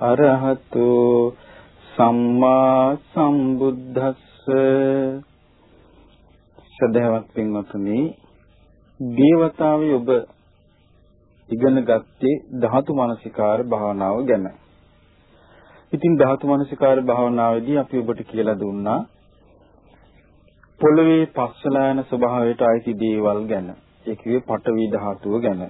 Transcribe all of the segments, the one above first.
අරහතු සම්මා සම්බුද්දස්ස සදහවත් පින්වතුනි දේවතාවි ඔබ ඉගෙන ගත්තේ ධාතු මනසිකාර භාවනාව ගැන. ඉතින් ධාතු මනසිකාර භාවනාවේදී අපි ඔබට කියලා දුන්නා පොළවේ පස්සලා යන ස්වභාවයට අයිති දේවල් ගැන. ඒ කිව්වේ පඨවි ධාතුව ගැන.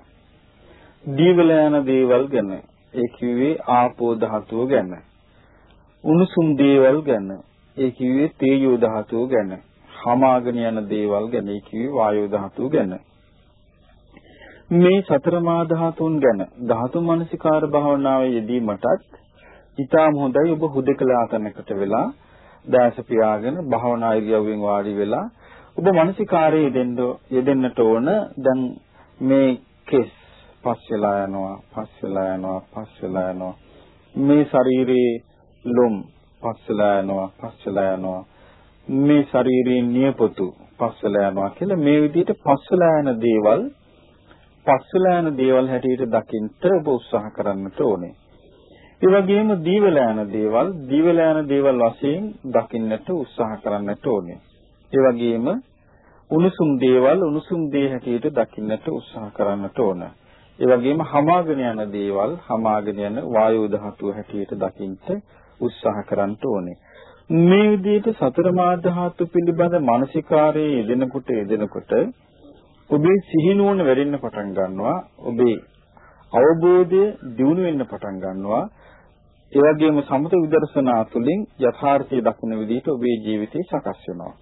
දීවල යන දේවල් ගැන. ඒ කිව්වේ ආපෝ ධාතුව ගැන. උණුසුම් දේවල් ගැන. ඒ කිව්වේ තේජෝ ධාතුව ගැන. හමාගෙන යන දේවල් ගැන. ඒ කිව්වේ වායෝ ධාතුව ගැන. මේ සතර මා ධාතුන් ගැන ධාතු මනසිකාර භාවනාවේ යෙදීමටත් ඊටාම හොඳයි ඔබ හුදකලා තැනකට වෙලා දැස පියාගෙන භාවනා ඉරියව්වෙන් වාඩි වෙලා ඔබ මානසිකාරයේ යෙදෙන්න යෙදෙන්නට ඕන දැන් මේ කෙස් පස් වෙලා යනවා පස් වෙලා යනවා පස් වෙලා යනවා මේ ශරීරයේ ලොම් පස් වෙලා යනවා පස් වෙලා යනවා මේ ශරීරයේ නියපොතු පස් වෙලා යනවා කියලා මේ විදිහට පස් වෙලා යන දේවල් පස් වෙලා යන දේවල් හැටියට දකින්න ඔබ උත්සාහ කරන්නට ඕනේ ඒ වගේම දීවලා යන දේවල් දීවලා යන දේවල් වශයෙන් දකින්නට උත්සාහ කරන්නට ඕනේ. ඒ වගේම උණුසුම් දේවල් උණුසුම් දේ හැටියට දකින්නට උත්සාහ කරන්නට ඕන. ඒ වගේම හමාගෙන යන දේවල් හමාගෙන යන වායු ධාතුව හැටියට දකින්නට උත්සාහ කරන්නට ඕනේ. මේ විදිහට සතර මා ධාතු පිළිබඳ මානසිකාරයේ යෙදෙනකොට යෙදෙනකොට ඔබේ සිහිනුවන වැඩෙන්න පටන් ගන්නවා. ඔබේ අවබෝධය දියුණු වෙන්න පටන් ගන්නවා. ඒ වගේම සමත විදර්ශනා තුළින් යථාර්ථය දකින විදිහට ඔබේ ජීවිතේ සකස් වෙනවා.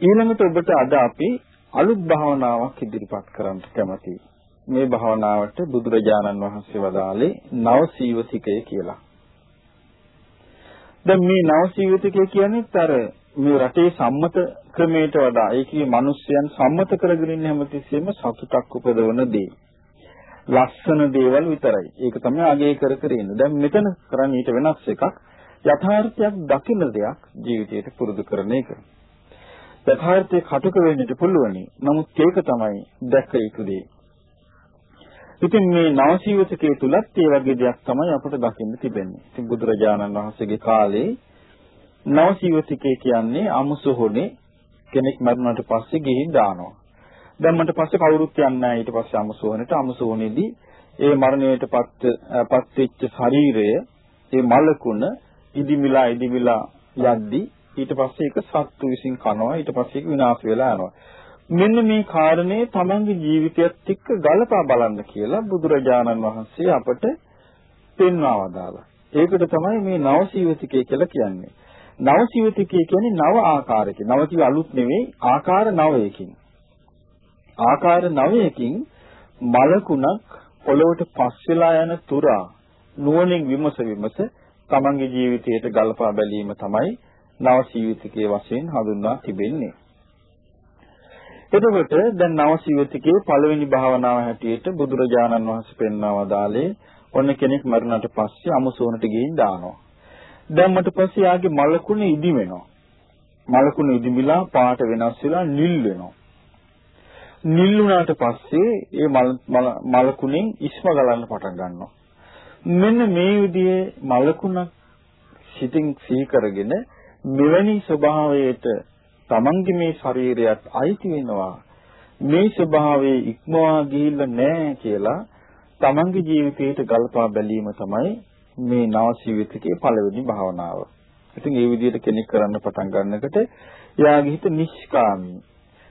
ඊළඟට ඔබට අද අපි අලුත් භාවනාවක් ඉදිරිපත් කරන්න කැමතියි. මේ භාවනාවට බුදුරජාණන් වහන්සේ වදාළේ නවසීවතිකය කියලා. දැන් මේ නවසීවතිකය කියන්නේ අර මේ රටේ සම්මත ක්‍රමයට වඩා ඒකේ මිනිස්යන් සම්මත කරගෙන ඉන්න හැමතිස්සෙම සතුටක් උපදවන දේ. ලස්සන දේවල් විතරයි. ඒක තමයි අගය කර කර ඉන්නේ. දැන් මෙතන කරන්නේ ඊට වෙනස් එකක්. යථාර්ථයක් දකින්න දෙයක් ජීවිතයට පුරුදු කරන එක. යථාර්ථයේ කටුක වෙන්නට පුළුවනි. නමුත් ඒක තමයි දැක යුතු දේ. ඉතින් මේ නවසීවතකයේ තුලත් ඒ වගේ දෙයක් තමයි අපට දකින්න තිබෙන්නේ. ඉතින් බුදුරජාණන් වහන්සේගේ කාලේ නවසීවතිකේ කියන්නේ අමුසොහොනේ කෙනෙක් මරුණාට පස්සේ ගිහින් දානවා. දැන් මට පස්සේ කවුරුත් යන්නේ නැහැ ඊට පස්සේ අමසෝවනට අමසෝවනේදී ඒ මරණයට පත් පත් වෙච්ච ශරීරය ඒ මලකුණ ඉදිමිලා ඉදිමිලා යද්දී ඊට පස්සේ ඒක සත්තු විසින් කනවා ඊට පස්සේ ඒක විනාශ වෙලා යනවා මෙන්න මේ කාරණේ තමන්ගේ ජීවිතයත් එක්ක ගලපා බලන්න කියලා බුදුරජාණන් වහන්සේ අපට පෙන්වා වදාළා. ඒකට තමයි මේ නවසීවතිකය කියලා කියන්නේ. නවසීවතිකය කියන්නේ නව ආකාරයකින්. නව කිය අලුත් නෙවෙයි ආකාර නවයකින්. ආකාර 9කින් මලකුණක් පොළොවට පස් වෙලා යන තුරා නුවණින් විමස විමස තමන්ගේ ජීවිතයට ගලපා බැලීම තමයි නව ජීවිතකයේ වශයෙන් හඳුන්වා තිබෙන්නේ. එතකොට දැන් නව ජීවිතකයේ පළවෙනි භාවනාව හැටියට බුදුරජාණන් වහන්සේ පෙන්වා වදාළේ ඔන්න කෙනෙක් මරුණට පස්සේ අමුසෝනට ගිහින් දානවා. දැම්මට පස්සේ යාගේ මලකුණ ඉදි වෙනවා. මලකුණ ඉදිමිලා පාට වෙනස් වෙලා නිල් වෙනවා. නිල් වුණාට පස්සේ ඒ මල් මලකුණෙන් ඉස්ම ගලන්න පටන් ගන්නවා. මෙන්න මේ විදිහේ මලකුණක් සිතින් සිහි කරගෙන මෙවැනි ස්වභාවයට තමන්ගේ මේ ශරීරයත් අයිති වෙනවා. මේ ස්වභාවයේ ඉක්මවා ගිහිල්ලා නැහැ කියලා තමන්ගේ ජීවිතයට ගලපා බැලීම තමයි මේ නවසීවිතකේ පළවෙනි භාවනාව. ඉතින් මේ විදිහට කෙනෙක් කරන්න පටන් ගන්නකොට එයාගේ හිත නිෂ්කාමී,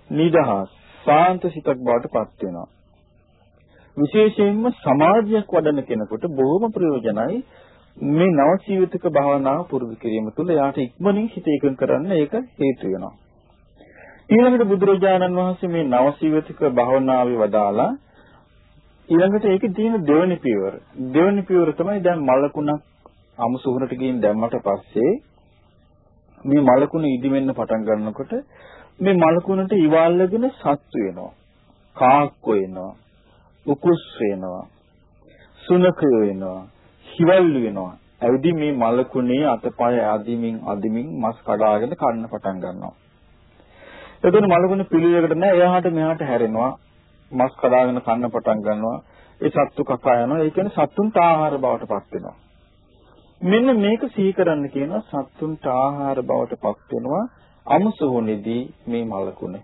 නිදහස්, සාන්ත සිතක් බවට පත් වෙනවා. විශේෂයෙන්ම සමාධියක් වඩන කෙනෙකුට බොහොම ප්‍රයෝජනයි මේ නවසීවිතක භාවනාව පුරුදු කිරීම තුළ යාට ඉක්මනින් හිත එකඟ කරන්න ඒක හේතු වෙනවා. ඊළඟට බුදුරජාණන් වහන්සේ මේ නවසීවිතක භාවනාවේ වදාලා ඊළඟට ඒකේ තියෙන දෙවෙනි පියවර. දෙවෙනි පියවර තමයි දැන් මලකුණක් අමුසුහරට ගිහින් දැම්මට පස්සේ මේ මලකුණ ඉදිමෙන්න පටන් ගන්නකොට මේ මලකුණට ඉවල්ලාගෙන සත්තු වෙනවා. කාක්කෝ වෙනවා. උකුස් වෙනවා. සුනකය වෙනවා. හිවල්ලු වෙනවා. ඇවිදින් මේ මලකුණේ අතපය අදිමින් අදිමින් මස් කඩාගෙන කන්න පටන් ගන්නවා. එතකොට මලකුණ පිළිවෙලකට නෑ එහාට මෙහාට හැරෙනවා. මස් කඩාගෙන කන්න පටන් ගන්නවා. ඒ සත්තු කකා යනවා. ඒ කියන්නේ සත්තුන්ට ආහාර බවට පත් වෙනවා. මෙන්න මේක සිහි කරන්න කියනවා සත්තුන්ට ආහාර බවට පත් වෙනවා අමුසෝනේදී මේ මලකුණ.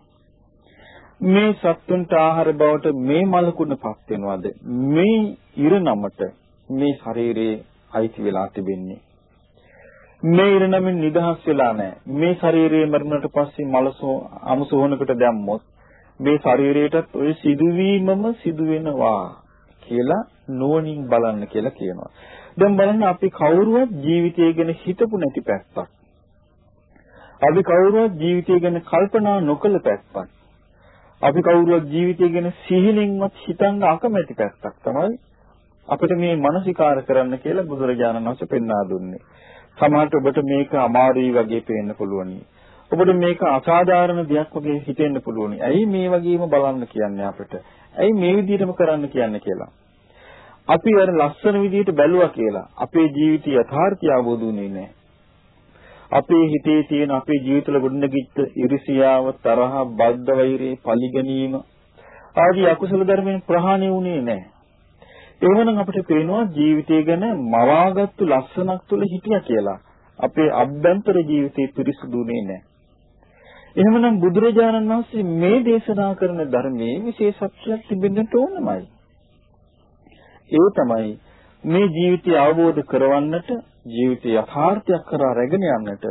මේ සත්තුන්ට ආහාර බවට මේ මලකුණ පත් වෙනවද? මේ ඉරණමට මේ ශරීරයේ අයිති වෙලා තිබෙන්නේ. මේ ඉරණමින් නිදහස් වෙලා නැහැ. මේ ශරීරයේ මරණයට පස්සේ මලසෝ අමුසෝනකට දැම්මොත් මේ ශරීරයටත් ওই සිදුවීමම සිදු වෙනවා කියලා නුවණින් බලන්න කියලා කියනවා. දැන් බලන්න අපි කවුරුවත් ජීවිතය ගැන හිතපු නැති පැත්තක්. අපි කවුරුවත් ජීවිතය ගැන කල්පනා නොකළ පැත්තක්. අපි කවුරුවත් ජීවිතය ගැන සිහිනෙන්වත් හිතන්න අකමැති පැත්තක් තමයි අපිට මේ මානසිකාර කරන්න කියලා බුදුරජාණන් වහන්සේ පෙන්වා දුන්නේ. සමහරට ඔබට මේක අමාරුයි වගේ පේන්න පුළුවනි. ඔබට මේක අසාධාරණ දෙයක් වගේ හිතෙන්න පුළුවනි. ඇයි මේ වගේම බලන්න කියන්නේ අපිට? ඇයි මේ විදිහටම කරන්න කියන්නේ කියලා. අපි අර ලස්සන විදිහට බැලුවා කියලා අපේ ජීවිතය යථාර්ථය අවබෝධ වුණේ නැහැ. අපේ හිතේ තියෙන අපේ ජීවිතවල ගොඩනගිච්ච ඉරිසියාව, තරහ, බද්ධ වෛරය, පලිගැනීම ආදී අකුසල ධර්මයන් ප්‍රහාණය වුණේ නැහැ. එහෙනම් අපිට පේනවා ජීවිතය ගැන මවාගත්තු ලස්සනක් තුල හිටියා කියලා. අපේ අභ්‍යන්තර ජීවිතේ පිරිසුදුුනේ නැහැ. එහෙමනම් බුදුරජාණන් වහන්සේ මේ දේශනා කරන ධර්මයේ විශේෂත්වයක් තිබෙන්නට ඕනමයි. ඒ තමයි මේ ජීවිතය අවබෝධ කරවන්නට ජීවිතය යථාර්ථයක් කරා රැගෙන යන්නට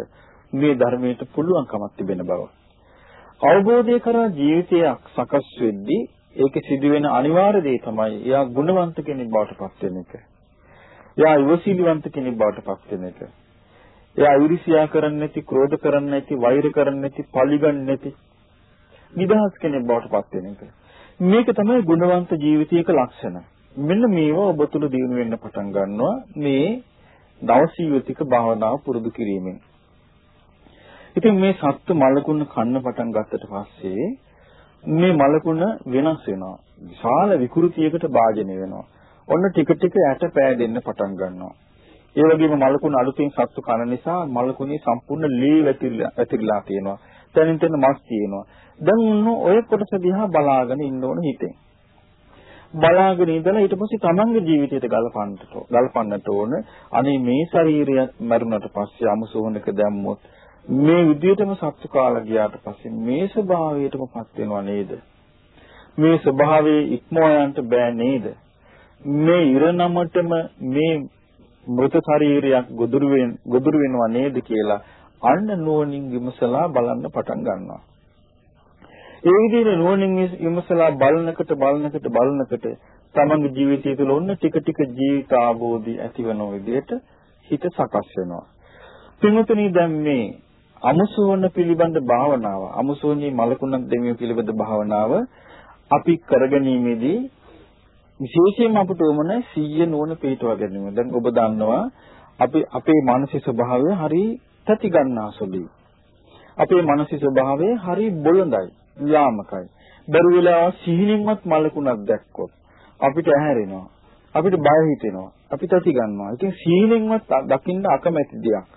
මේ ධර්මයට පුළුවන්කමක් තිබෙන බව. අවබෝධය කරා ජීවිතයක් සකස් වෙද්දී ඒකේ සිදුවෙන අනිවාර්ය දේ තමයි එයා ගුණවන්ත කෙනෙක් බවට පත් වෙන එක. එයා ඉවසිලිවන්ත කෙනෙක් බවට පත් වෙන එක. එයා ඊර්ෂ්‍යා කරන්නේ නැති, ක්‍රෝධ කරන්නේ නැති, වෛර කරන්නේ නැති, පලිගන්නේ නැති නිදහස් කෙනෙක් බවට පත් වෙන එක. මේක තමයි ගුණවන්ත ජීවිතයක ලක්ෂණ. මෙන්න මේවා ඔබ තුල දිනු වෙන්න පටන් ගන්නවා මේ දවසීවිතික භාවනාව පුරුදු කිරීමෙන්. ඉතින් මේ සත්තු මලකුණ කන්න පටන් ගත්තට පස්සේ මේ මලකුණ වෙනස් වෙනවා. විශාල විකෘතියකට භාජනය වෙනවා. ඔන්න ටික ටික ඇට පෑදෙන්න පටන් ගන්නවා. ඒ වගේම මලකුණ අලුතින් සත්තු කන නිසා මලකුණේ සම්පූර්ණ ලී වැතිරිලා වැතිරිලා තියෙනවා. තනින් තන මස් තියෙනවා. දැන් ඔය කොටස දිහා බලාගෙන ඉන්න ඕන හිතෙන්. බලාගෙන ඉඳලා ඊට පස්සේ තමන්ගේ ජීවිතයට ගලපන්නට ගලපන්නට ඕන. අනේ මේ ශරීරයත් මරුණට පස්සේ අමුසෝනක දැම්මොත් මේ විදියටම සත්තු කාලා ගියාට පස්සේ මේ ස්වභාවයටමපත් වෙනව නේද? මේ ස්වභාවයේ ඉක්මවා යන්න බෑ නේද? මේ ඉරණමටම මේ මృత ශරීරයක් ගොදුරු වෙන ගොදුරු වෙනව නේද කියලා අන්න නුවණින් විමසලා බලන්න පටන් ගන්නවා. ඒ විදිහට නුවණින් විමසලා බලනකට බලනකට බලනකට තමන්ගේ ජීවිතය තුළ ඔන්න ටික ටික ජීවිත ආબોධි ඇතිවන විදිහට හිත සකස් වෙනවා. පින්වතුනි දැන් මේ අමුසෝන පිළිබඳ භාවනාව, අමුසෝනී මලකුණක් දෙමිය පිළිබඳ භාවනාව අපි කරගැනීමේදී විශේෂයෙන්ම අපට උමන සීය නුවණ පිටවා ගැනීම. දැන් ඔබ දන්නවා අපි අපේ මානසික ස්වභාවය හරි තති ගන්නාසුලුයි. අපේ මානසික ස්වභාවය හරි බොළඳයි, යාමකයි. බැරි වෙලා සිහිනින්වත් මලකුණක් දැක්කොත් අපිට ඇහැරෙනවා. අපිට බය හිතෙනවා. අපි තති ගන්නවා. ඉතින් සිහිනින්වත් දකින්න අකමැති දෙයක්.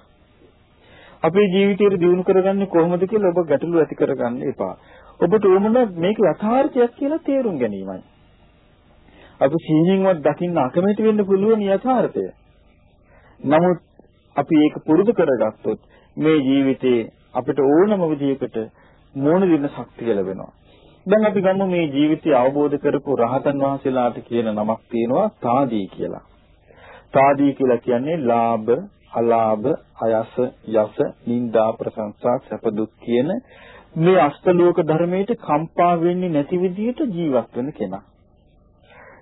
අපේ ජීවිතයේ දියුණු කරගන්නේ කොහොමද කියලා ඔබ ගැටලු ඇති කරගන්න එපා. ඔබට උවමන මේක යථාර්ථයක් කියලා තේරුම් ගැනීමයි. අපි සීනින්වත් දකින්න අකමැති වෙන්න පුළුවන් යථාර්ථය. නමුත් අපි ඒක පුරුදු කරගත්තොත් මේ ජීවිතේ අපිට ඕනම විදිහකට මෝන දින ශක්තිය ලැබෙනවා. දැන් අපි ගමු මේ ජීවිතය අවබෝධ කරපු රහතන් වහන්සේලාට කියන නමක් තියෙනවා තාදී කියලා. තාදී කියලා කියන්නේ ලාභ, අලාභ අයස යස නිന്ദා ප්‍රශංසා සැප දුක් කියන මේ අෂ්ටලෝක ධර්මයට කම්පා වෙන්නේ නැති විදිහට ජීවත් වෙන කෙනා.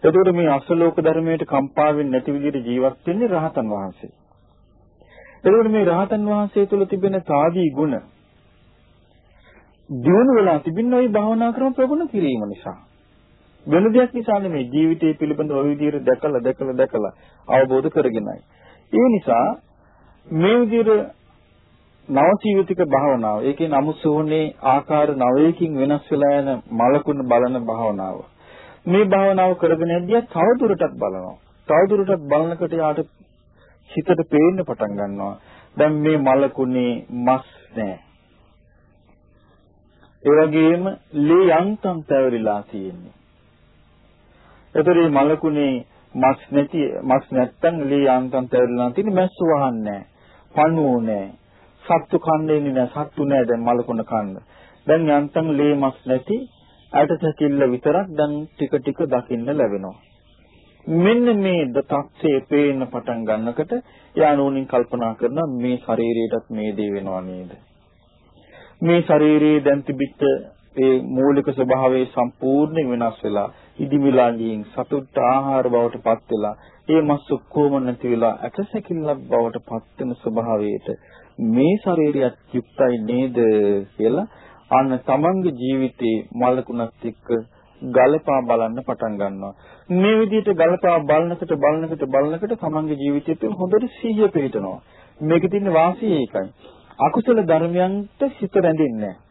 එතකොට මේ අෂ්ටලෝක ධර්මයට කම්පා වෙන්නේ නැති විදිහට ජීවත් වෙන්නේ රහතන් වහන්සේ. එතකොට මේ රහතන් වහන්සේ තුල තිබෙන සාදී ගුණ දිනු වෙලා තිබෙන ওই භාවනා ක්‍රම ප්‍රගුණ කිරීම නිසා වෙන දෙයක් නිසා නෙමෙයි ජීවිතය පිළිබඳ ওই විදිහට දැකලා දැකලා දැකලා අවබෝධ කරගෙනයි. ඒ නිසා මේ විදිහට නවජීවිතික භාවනාව ඒකේ නමුසෝනේ ආකාර නවයකින් වෙනස් වෙලා යන මලකුණ බලන භාවනාව මේ භාවනාව කරගෙන යද්දී තවදුරටත් බලනවා. තවදුරටත් බලනකොට යාට හිතට පේන්න පටන් ගන්නවා. දැන් මේ මලකුණේ මස් නැහැ. ඒ වගේම ලේ යන්තම් පැවරිලා තියෙන්නේ. ඒතර මේ මලකුණේ මස් නැති මස් නැත්තම් ලී යාන්තම් තැවිලා තියෙන මැස්ස වහන්නේ පණුවෝ නැහැ. සත්තු කන්නේ නැහැ. සත්තු නැහැ දැන් මලකුණ කන්න. දැන් යන්තම් ලී මස් නැති ඇටසැකිල්ල විතරක් දැන් ටික ටික දකින්න ලැබෙනවා. මෙන්න මේ දත්තේ පේන්න පටන් ගන්නකොට යානෝනින් කල්පනා කරන මේ ශරීරයටත් මේ දේ වෙනව නේද? මේ ශරීරයේ දැන් තිබිච්ච ඒ මූලික ස්වභාවය සම්පූර්ණයෙන් වෙනස් වෙලා ඉදිමිලා ගින් සතුට ආහාර බවට පත් වෙලා ඒ මස් ඔක්කොම නැති වෙලා ඇටසැකිල්ලක් බවට පත් වෙන ස්වභාවයට මේ ශරීරයත් යුක්තයි නේද කියලා අන්න තමන්ගේ ජීවිතේ මලකුණත් එක්ක ගලපා බලන්න පටන් ගන්නවා. මේ විදිහට ගලපා බලනකොට බලනකොට බලනකොට තමන්ගේ ජීවිතය තුළ හොඳට සිහිය පිහිටනවා. මේකේ තියෙන වාසිය ඒකයි. අකුසල ධර්මයන්ට හිත රැඳෙන්නේ නැහැ.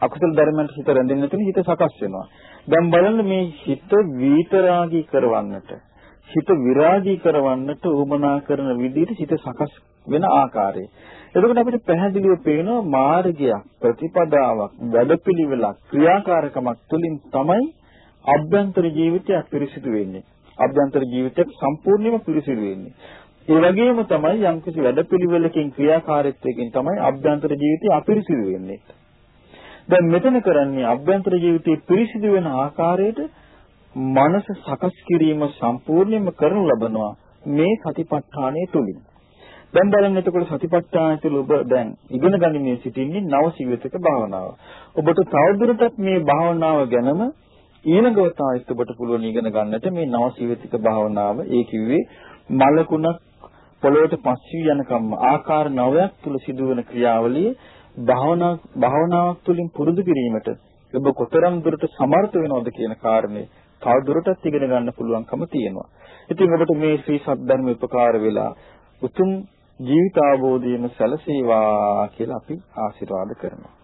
අකුසල ධර්මයන්ට හිත රැඳෙන්නේ නැතිනම් හිත සකස් වෙනවා. දැන් බලන්න මේ හිත විතරාගී කරවන්නට හිත විරාගී කරවන්නට උමනා කරන විදිහට හිත සකස් වෙන ආකාරය. එතකොට අපිට පැහැදිලිව පේනවා මාර්ගයක්, ප්‍රතිපදාවක්, වැඩපිළිවෙලක්, ක්‍රියාකාරකමක් තුළින් තමයි අභ්‍යන්තර ජීවිතයක් පිරිසිදු වෙන්නේ. අභ්‍යන්තර ජීවිතයක් සම්පූර්ණයෙන්ම පිරිසිදු වෙන්නේ. ඒ වගේම තමයි යම්කිසි වැඩපිළිවෙලකින් ක්‍රියාකාරීත්වයකින් තමයි අභ්‍යන්තර ජීවිතය අපිරිසිදු වෙන්නේ. දැන් මෙතන කරන්නේ අභ්‍යන්තර ජීවිතේ පිරිසිදු වෙන ආකාරයට මනස සකස් කිරීම සම්පූර්ණයෙන්ම කරනු ලබනවා මේ සතිපට්ඨානය තුලින්. දැන් බලන්න එතකොට සතිපට්ඨානය තුළ ඔබ දැන් ඉගෙන ගනිමින් සිටින්නේ නව සිවිතක භාවනාව. ඔබට තවදුරටත් මේ භාවනාව ගැනම ඊළඟ වතාවෙත් ඔබට පුළුවන් ඉගෙන ගන්නට මේ නව සිවිතක භාවනාව ඒ කිව්වේ මලකුණක් පොළොවට පස්වි යනකම් ආකාර නවයක් තුල සිදුවන ක්‍රියාවලිය භාවනා භාවනාවක් තුළින් පුරුදු කිරීමට ඔබ කොතරම් දුරට සමර්ථ වෙනවද කියන කාරණේ තව දුරටත් ඉගෙන ගන්න පුළුවන්කම තියෙනවා. ඉතින් ඔබට මේ ශ්‍රී සද්ධර්ම උපකාර වෙලා උතුම් ජීවිතාවබෝධයම සැලසේවා කියලා අපි ආශිර්වාද කරනවා.